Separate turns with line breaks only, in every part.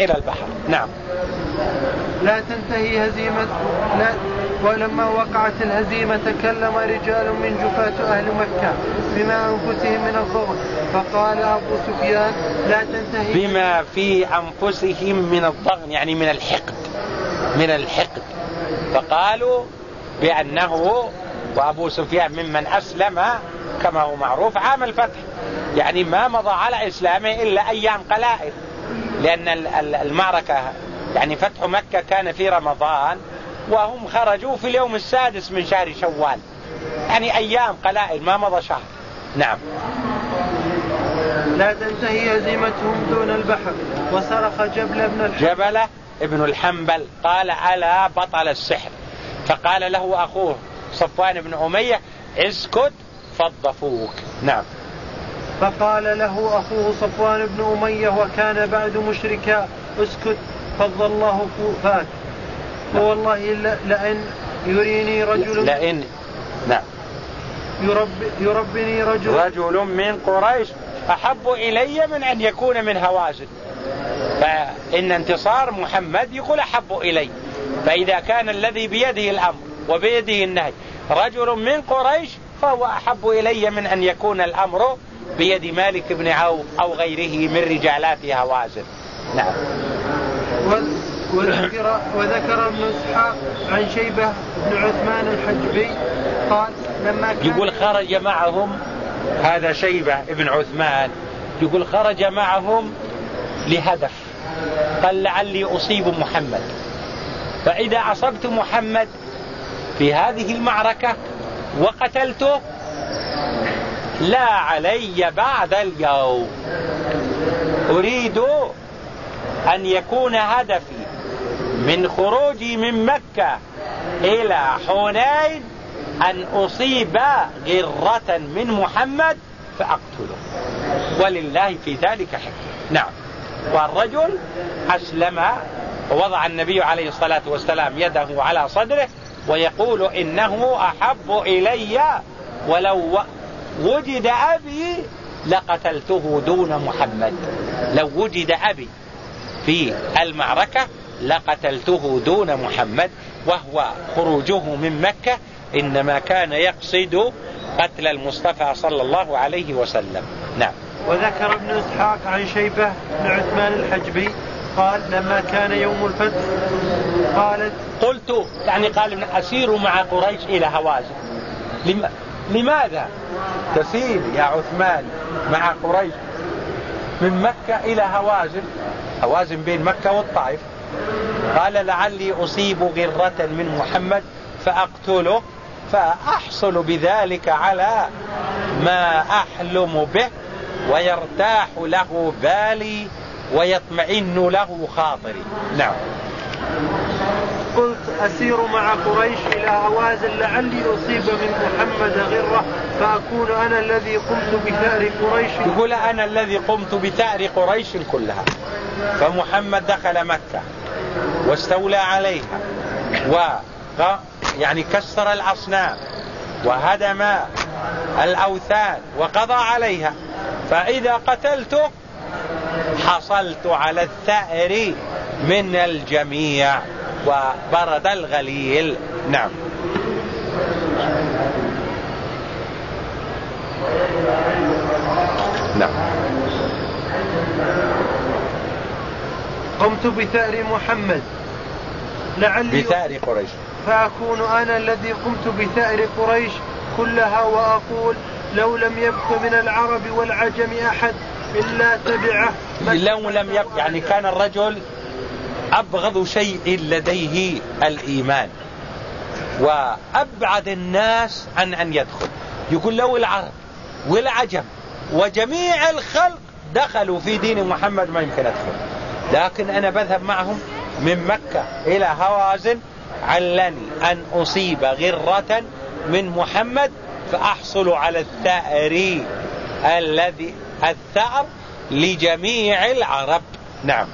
إلى البحر. نعم.
لا تنتهي هزيمة لا ولما وقعت الهزيمة تكلم رجال من جفاة أهل مكة بما أنفسهم من الضغط فقال أبو سفيان لا تنتهي
بما في أنفسهم من الضغن يعني من الحقد. من الحقد. فقالوا بأنه وأبو سفيان ممن أسلم كما هو معروف عام الفتح. يعني ما مضى على إسلامه إلا أيام قلائل. لأن المعركة يعني فتح مكة كان في رمضان وهم خرجوا في اليوم السادس من شهر شوال. يعني أيام قلائل ما مضى شهر. نعم.
لا تنتهي هزيمتهم دون البحر وصرخ جبل بن الحنبل.
جبل ابن الحنبل. قال ألا بطل السحر؟ فقال له أخوه صفوان بن أمية اسكت فضفوك. نعم.
فقال له أخوه صفوان بن أمية وكان بعد مشركا اسكت فض الله فاك فوالله لئن يريني رجل
لئن نعم
يرب يربني رجل
رجل من قريش أحب إلي من أن يكون من هوازن. فإن انتصار محمد يقول أحب إلي. فإذا كان الذي بيده الأمر وبيده النهي. رجل من قريش فهو أحب إلي من أن يكون الأمر بيد مالك بن عوف أو غيره من رجالات هوازن. نعم.
وذكر, وذكر ابن إسحاق عن شيبة بن عثمان الحجبي قال لما كان
يقول خرج معهم هذا شيبة بن عثمان. يقول خرج معهم لهدف. قال لعلي أصيب محمد. فإذا أصبت محمد في هذه المعركة وقتلته؟ لا علي بعد اليوم. أريد أن يكون هدفي من خروجي من مكة إلى حنين أن أصيب غرة من محمد فأقتله. ولله في ذلك حكمة نعم. والرجل أسلم ووضع النبي عليه الصلاة والسلام يده على صدره ويقول إنه أحب إلي ولو وجد أبي لقتلته دون محمد. لو وجد أبي في المعركة لقتلته دون محمد وهو خروجه من مكة إنما كان يقصد قتل المصطفى صلى الله عليه وسلم. نعم.
وذكر ابن إسحاق عن شيبة بن عثمان الحجبي قال لما كان يوم الفتح قالت
قلت يعني قال أسير مع قريش إلى هوازن لماذا؟ تسير يا عثمان مع قريش من مكة إلى هوازن هوازن بين مكة والطائف. قال لعلي أصيب غرة من محمد فأقتله فأحصل بذلك على ما أحلم به ويرتاح له بالي ويطمئن له خاطري. نعم.
قلت أسير مع قريش إلى هوازن لعلي أصيب من محمد غرة فأكون أنا الذي قمت بثأر قريش.
يقول أنا الذي قمت بثأر قريش كلها. فمحمد دخل مكة واستولى عليها و يعني كسر الأصنام وهدم الأوثان وقضى عليها. فإذا قتلته حصلت على الثأر من الجميع وبرد الغليل. نعم. نعم.
قمت بثأر محمد. لعلي
بثأر قريش.
فأكون أنا الذي قمت بثأر قريش كلها وأقول لو لم يبق من العرب والعجم أحد إلا تبعه.
لو لم يبق يعني كان الرجل أبغض شيء لديه الإيمان. وأبعد الناس عن أن يدخل. يقول لو العرب والعجم وجميع الخلق دخلوا في دين محمد ما يمكن أدخل. لكن أنا بذهب معهم من مكة إلى هوازن. علني أن أصيب غرة من محمد فأحصل على الثأر الذي الثأر لجميع العرب. نعم.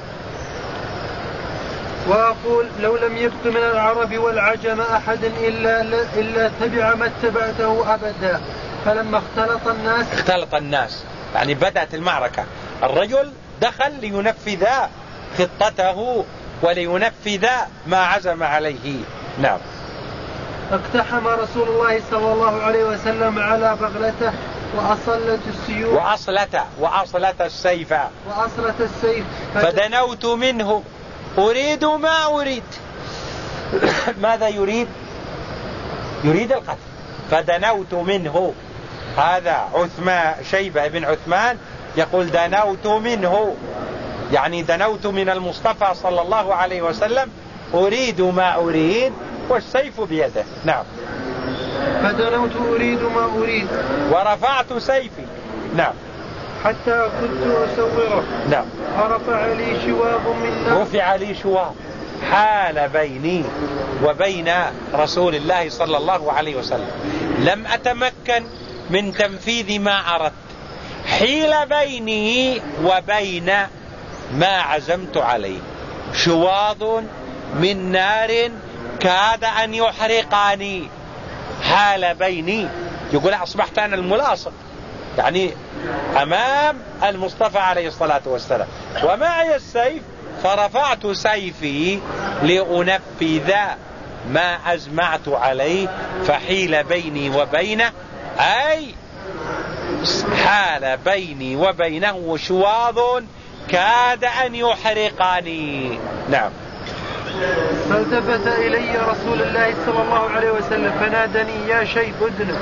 وأقول لو لم يبق من العرب والعجم أحد إلا, إلا تبع ما اتبعته أبدا فلما اختلط الناس
اختلط الناس. يعني بدأت المعركة. الرجل دخل لينفذ خطته ولينفذ ما عزم عليه. نعم.
اقتحم رسول الله صلى الله عليه وسلم على بغلته. وأصلت السيوف.
وأصلت وأصلت السيف.
وأصلت السيف.
فدنوت منه. أريد ما أريد. ماذا يريد؟ يريد القتل. فدنوت منه. هذا عثمان شيبة بن عثمان يقول دنوت منه. يعني دنوت من المصطفى صلى الله عليه وسلم. أريد ما أريد والسيف بيده. نعم.
فدنوت أريد ما أريد.
ورفعت سيفي. نعم.
حتى كنت أسوره
نعم.
فرفع لي شواب من نار
رفع لي شواب. حال بيني وبين رسول الله صلى الله عليه وسلم. لم أتمكن من تنفيذ ما أردت. حيل بيني وبين ما عزمت عليه. شواظ من نار كاد أن يحرقني حال بيني. يقول أصبحت أنا الملاصق. يعني أمام المصطفى عليه الصلاة والسلام. ومعي السيف فرفعت سيفي لأنفذ ما أزمعت عليه فحيل بيني وبينه. أي حال بيني وبينه شواظ كاد أن يحرقني. نعم.
فالتفت إلي رسول الله صلى الله عليه وسلم فنادني يا شيب ادن.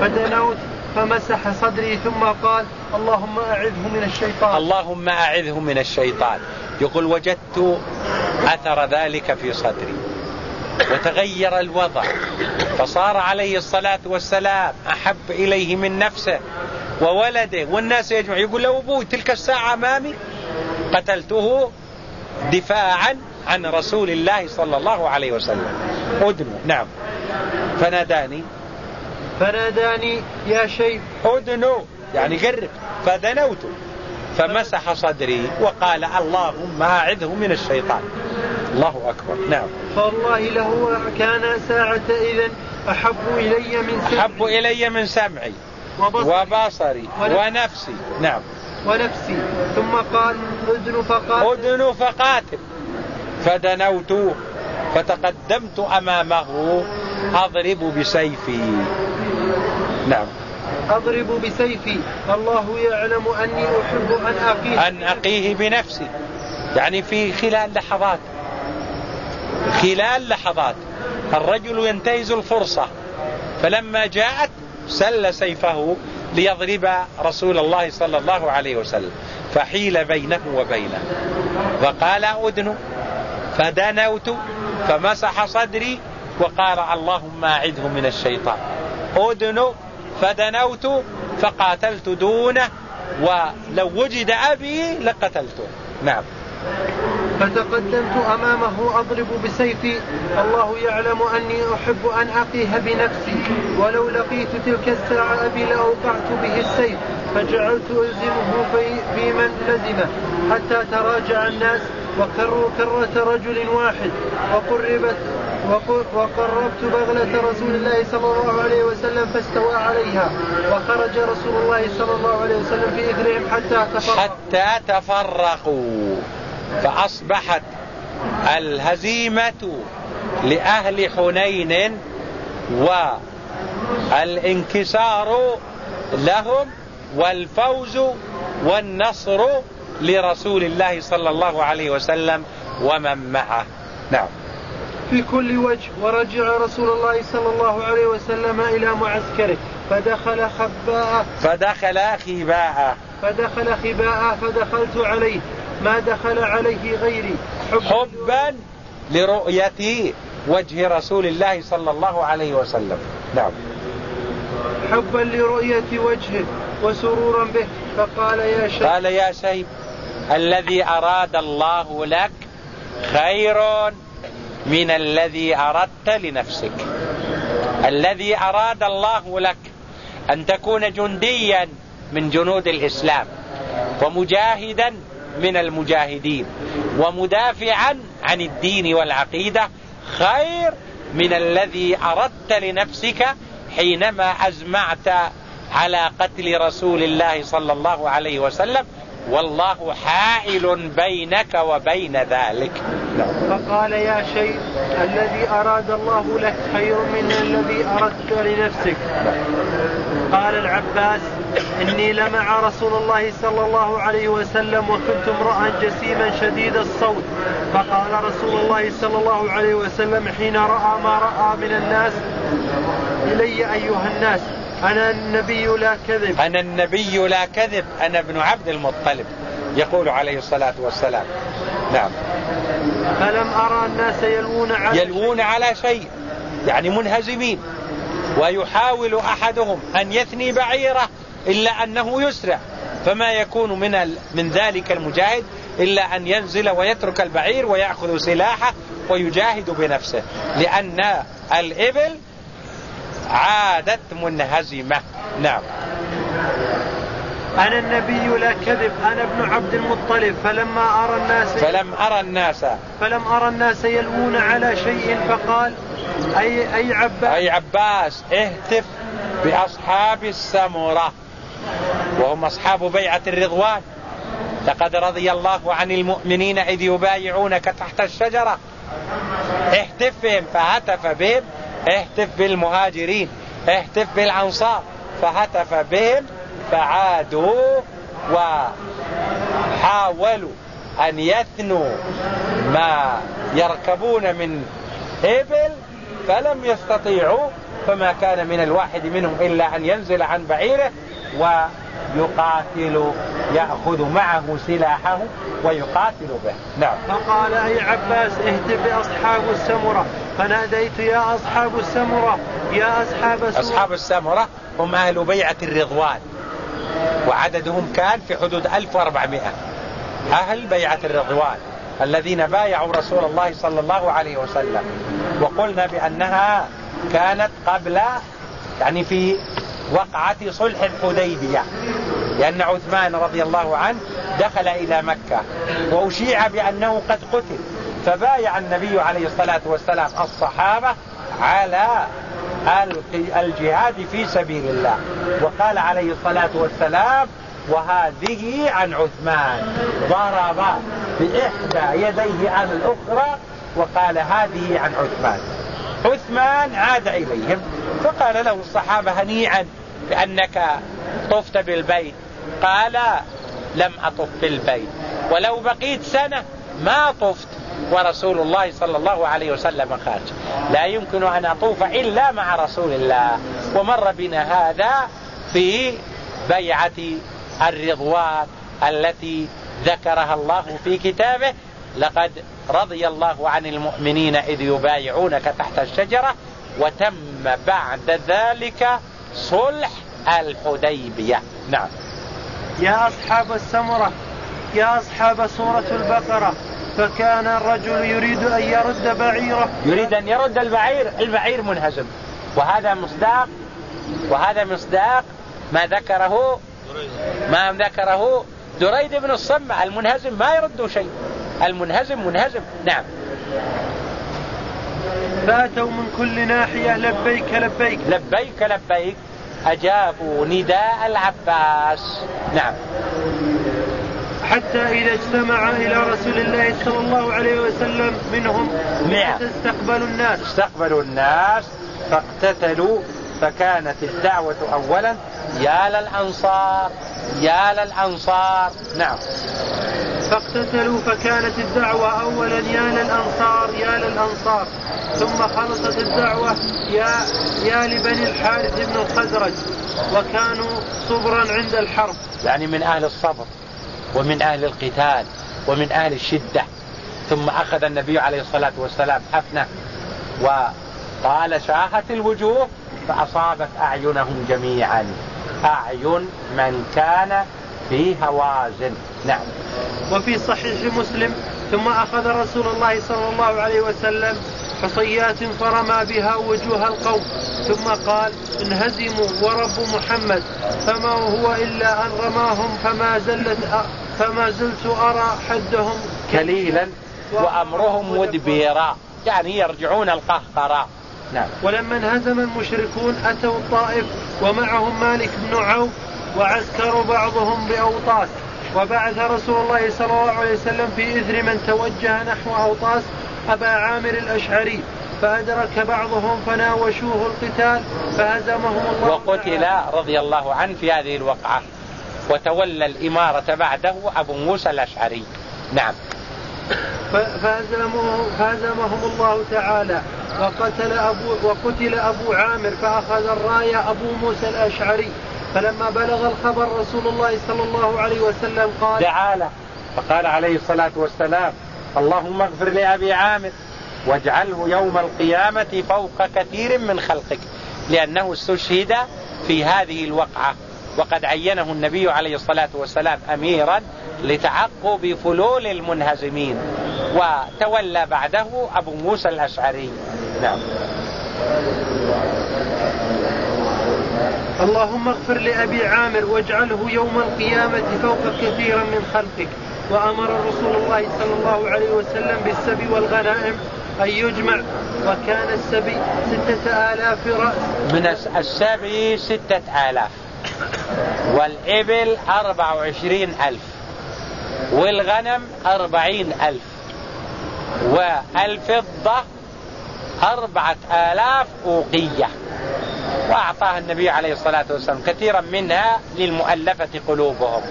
فدنوت فمسح صدري ثم قال اللهم أعذه من الشيطان.
اللهم أعذه من الشيطان. يقول وجدت أثر ذلك في صدري. وتغير الوضع. فصار عليه الصلاة والسلام أحب إليه من نفسه وولده والناس يجمع يقول له أبوي تلك الساعة أمامي قتلته دفاعا عن رسول الله صلى الله عليه وسلم. أدنو نعم. فناداني.
فناداني يا شيخ.
أدنو يعني قرب. فدنوت فمسح صدري وقال اللهم أعذه من الشيطان. الله أكبر. نعم.
فالله له كان ساعة إذن أحب إلي من سمعي.
أحب إلي من سمعي وبصري, وبصري ونفسي. نعم.
ونفسي. ثم قال أدن فقاتل.
أدن فقاتل. فدنوت فتقدمت أمامه أضرب بسيفي. نعم.
أضرب بسيفي. الله يعلم أني أحب أن أقيه
أن أقيه بنفسي. يعني في خلال لحظات. خلال لحظات. الرجل ينتهز الفرصة. فلما جاءت سل سيفه ليضرب رسول الله صلى الله عليه وسلم. فحيل بينه وبينه. وقال أدن فدنوت فمسح صدري وقال اللهم أعذه من الشيطان. أدن فدنوت فقاتلت دونه ولو وجد أبي لقتلته. نعم.
فتقدمت أمامه أضرب بسيفي. الله يعلم أني أحب أن أقيه بنفسي. ولو لقيت تلك الساعة أبي لأوقعت به السيف. فجعلت ألزمه في, في من لزمه. حتى تراجع الناس وكروا كرة رجل واحد وقربت وقربت بغلة رسول الله صلى الله عليه وسلم فاستوى عليها وخرج رسول الله صلى الله عليه وسلم في إثرهم حتى تفرقوا
حتى تفرقوا فأصبحت الهزيمة لأهل حنين والانكسار لهم والفوز والنصر لرسول الله صلى الله عليه وسلم ومن معه. نعم.
في كل وجه ورجع رسول الله صلى الله عليه وسلم إلى معسكره. فدخل خباء
فدخل خباء
فدخل خباء فدخلت عليه. ما دخل عليه غيري.
حبا, حبا لرؤية وجه رسول الله صلى الله عليه وسلم. نعم.
حبا لرؤية وجهه وسرورا به. فقال يا شيخ.
قال يا شيخ الذي أراد الله لك خير من الذي أردت لنفسك. الذي أراد الله لك أن تكون جنديا من جنود الإسلام ومجاهدا من المجاهدين ومدافعا عن الدين والعقيدة خير من الذي أردت لنفسك حينما أزمعت على قتل رسول الله صلى الله عليه وسلم والله حائل بينك وبين ذلك.
فقال يا شيء الذي أراد الله لك خير من الذي أردت لنفسك. قال العباس إني لمع رسول الله صلى الله عليه وسلم وكنت امرأ جسيما شديد الصوت. فقال رسول الله صلى الله عليه وسلم حين رأى ما رأى من الناس إلي أيها الناس. أنا النبي لا كذب.
أنا النبي لا كذب. أنا ابن عبد المطلب. يقول عليه الصلاة والسلام. نعم.
فلم أرى الناس يلوون على
يلوون على شيء. يعني منهزمين. ويحاول أحدهم أن يثني بعيره إلا أنه يسرع. فما يكون من من ذلك المجاهد إلا أن ينزل ويترك البعير ويأخذ سلاحه ويجاهد بنفسه. لأن الإبل عادت منهزمة. نعم.
أنا النبي لا كذب أنا ابن عبد المطلب فلما أرى الناس
فلم أرى الناس.
فلم أرى الناس يلوون على شيء فقال أي أي عباس؟
أي عباس اهتف بأصحاب السمرة. وهم أصحاب بيعة الرضوان. لقد رضي الله عن المؤمنين إذ يبايعونك تحت الشجرة. اهتف بهم فهتف بهم. اهتف بالمهاجرين اهتف بالأنصار. فهتف بهم فعادوا وحاولوا أن يثنوا ما يركبون من إبل فلم يستطيعوا. فما كان من الواحد منهم إلا أن ينزل عن بعيره ويقاتل يأخذ معه سلاحه ويقاتل به. نعم.
فقال أي عباس اهتف أصحاب السمرة. فناديت يا أصحاب السمرة يا أصحاب السمرة.
أصحاب السمرة هم أهل بيعة الرضوان وعددهم كان في حدود 1400 أهل بيعة الرضوان الذين بايعوا رسول الله صلى الله عليه وسلم. وقلنا بأنها كانت قبل يعني في وقعة صلح الحديبية. لأن عثمان رضي الله عنه دخل إلى مكة وأشيع بأنه قد قتل فبايع النبي عليه الصلاة والسلام الصحابة على الجهاد في سبيل الله. وقال عليه الصلاة والسلام وهذه عن عثمان. ضرب بإحدى يديه عن الأخرى وقال هذه عن عثمان. عثمان عاد إليهم. فقال له الصحابة هنيئا بأنك طفت بالبيت. قال لم أطف بالبيت. ولو بقيت سنة ما طفت. ورسول الله صلى الله عليه وسلم خارج لا يمكن أن أطوف إلا مع رسول الله. ومر بنا هذا في بيعة الرضوان التي ذكرها الله في كتابه. لقد رضي الله عن المؤمنين إذ يبايعونك تحت الشجرة وتم بعد ذلك صلح الحديبية. نعم.
يا أصحاب السمرة يا أصحاب سورة البقرة فكان الرجل يريد أن يرد بعيره.
يريد أن يرد البعير البعير منهزم. وهذا مصداق وهذا مصداق ما ذكره ما ذكره دريد بن الصمة المنهزم ما يرد شيء. المنهزم منهزم. نعم.
فأتوا من كل ناحية لبيك لبيك.
لبيك لبيك أجابوا نداء العباس. نعم.
حتى إذا اجتمع إلى رسول الله صلى الله عليه وسلم منهم
نعم.
استقبلوا الناس.
استقبلوا الناس فاقتتلوا فكانت الدعوة أولا يا للأنصار يا للأنصار. نعم.
فاقتتلوا فكانت الدعوة أولا يا للأنصار يا للأنصار ثم خلصت الدعوة يا يا لبني الحارث بن الخزرج وكانوا صبرا عند الحرب.
يعني من أهل الصبر ومن أهل القتال ومن أهل الشدة. ثم أخذ النبي عليه الصلاة والسلام حفنة وقال شاهت الوجوه فأصابت أعينهم جميعا. أعين من كان في هوازن. نعم.
وفي صحيح مسلم ثم أخذ رسول الله صلى الله عليه وسلم حصيات فرمى بها وجوه القوم ثم قال انهزموا ورب محمد فما هو إلا أن رماهم فما زلت فما زلت أرى حدهم
كليلا وأمرهم مدبيرا يعني يرجعون القهقرة.
نعم. ولما انهزم المشركون أتوا الطائف ومعهم مالك بن عوف وعسكروا بعضهم بأوطاس. وبعث رسول الله صلى الله عليه وسلم في إثر من توجه نحو أوطاس أبا عامر الأشعري فأدرك بعضهم فناوشوه القتال فهزمهم الله
وقتل رضي الله عنه في هذه الوقعة. وتولى الإمارة بعده أبو موسى الأشعري. نعم.
فهزمهم, فهزمهم الله تعالى. وقتل أبو وقتل أبو عامر فأخذ الراية أبو موسى الأشعري. فلما بلغ الخبر رسول الله صلى الله عليه وسلم قال
دعا له. فقال عليه الصلاة والسلام اللهم اغفر لأبي عامر واجعله يوم القيامة فوق كثير من خلقك لأنه استشهد في هذه الوقعة وقد عينه النبي عليه الصلاة والسلام أميرا لتعقب فلول المنهزمين وتولى بعده أبو موسى الأشعري. نعم.
اللهم اغفر لأبي عامر واجعله يوم القيامة فوق كثيرا من خلقك. وأمر رسول الله صلى الله عليه وسلم بالسبي والغنائم أن يجمع وكان السبي ستة آلاف رأس.
من السبي ستة آلاف. والإبل أربع وعشرين ألف. والغنم أربعين ألف. والفضة أربعة آلاف أوقية. وأعطاها النبي عليه الصلاة والسلام كثيرا منها للمؤلفة قلوبهم.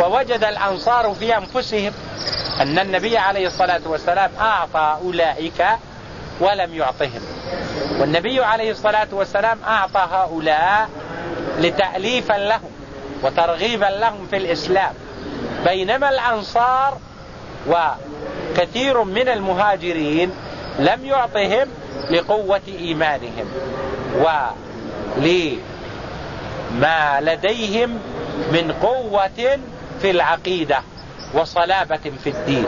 ووجد الأنصار في أنفسهم أن النبي عليه الصلاة والسلام أعطى أولئك ولم يعطهم. والنبي عليه الصلاة والسلام أعطى هؤلاء لتأليفا لهم وترغيبا لهم في الإسلام. بينما الأنصار وكثير من المهاجرين لم يعطهم لقوة إيمانهم. ولما لديهم من قوة في العقيدة وصلابة في الدين.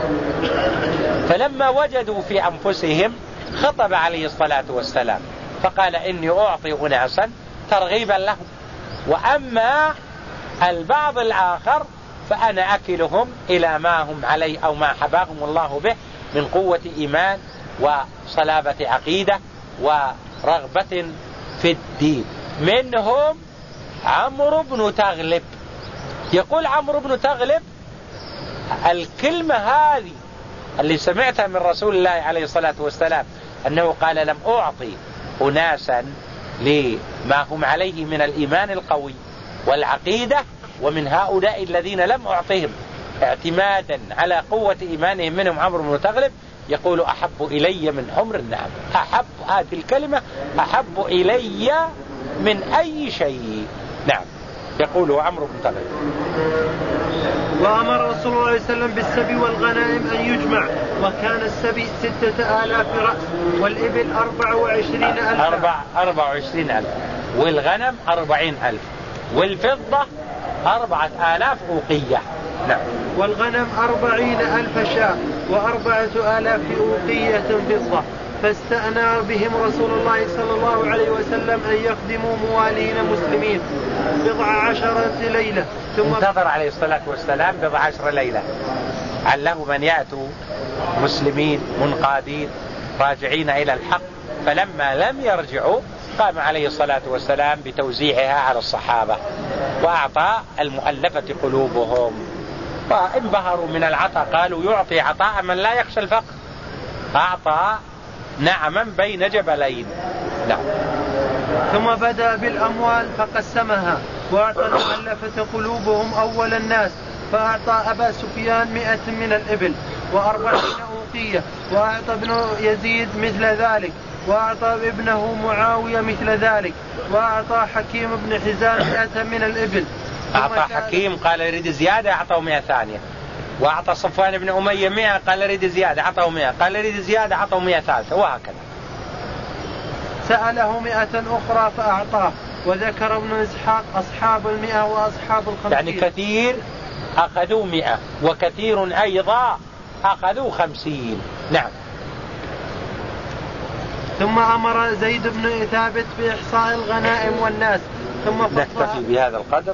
فلما وجدوا في أنفسهم خطب عليه الصلاة والسلام فقال إني أعطي أناسا ترغيبا لهم وأما البعض الآخر فأنا أكلهم إلى ما هم عليه أو ما حباهم الله به من قوة إيمان وصلابة عقيدة ورغبة في الدين. منهم عمرو بن تغلب. يقول عمرو بن تغلب الكلمة هذه اللي سمعتها من رسول الله عليه الصلاة والسلام أنه قال لم أعطي أناسا لما هم عليه من الإيمان القوي والعقيدة ومن هؤلاء الذين لم أعطهم اعتمادا على قوة إيمانهم منهم عمرو بن تغلب يقول أحب إلي من حمر النعم. أحب هذه الكلمة أحب إلي من أي شيء. نعم. يقول عمرو بن تغلب
وأمر رسول الله صلى الله عليه وسلم بالسبي والغنائم أن يجمع وكان السبي ستة آلاف رأس والإبل أربع وعشرين ألف
أربع, أربع وعشرين ألف. والغنم أربعين ألف. والفضة أربعة آلاف أوقية.
نعم. والغنم أربعين ألف شاة. وأربعة آلاف أوقية فضة. فاستأنى بهم رسول الله صلى الله عليه وسلم أن يخدموا موالين مسلمين. بضع عشرة ليلة.
ثم انتظر عليه الصلاة والسلام بضع عشر ليلة. علهم من يأتوا مسلمين منقادين راجعين إلى الحق. فلما لم يرجعوا قام عليه الصلاة والسلام بتوزيعها على الصحابة. وأعطى المؤلفة قلوبهم. وانبهروا من العطاء. قالوا يعطي عطاء من لا يخشى الفقر. أعطى نعما بين جبلين. نعم.
ثم بدأ بالأموال فقسمها وأعطى المؤلفة قلوبهم أول الناس فأعطى أبا سفيان مئة من الإبل وأربعين أوقية وأعطى ابن يزيد مثل ذلك وأعطى ابنه معاوية مثل ذلك وأعطى حكيم بن حزام مئة من الإبل.
أعطى حكيم قال يريد زيادة أعطاه مئة ثانية. وأعطى صفوان بن أمية مئة قال يريد زيادة أعطاه مئة. قال يريد زيادة أعطاه مئة ثالثة وهكذا.
سأله مئة أخرى فأعطاه وذكر ابن إسحاق أصحاب المئة وأصحاب الخمسين.
يعني كثير أخذوا مئة وكثير أيضا أخذوا خمسين. نعم.
ثم أمر زيد بن ثابت بإحصاء الغنائم والناس ثم
نكتفي بهذا القدر.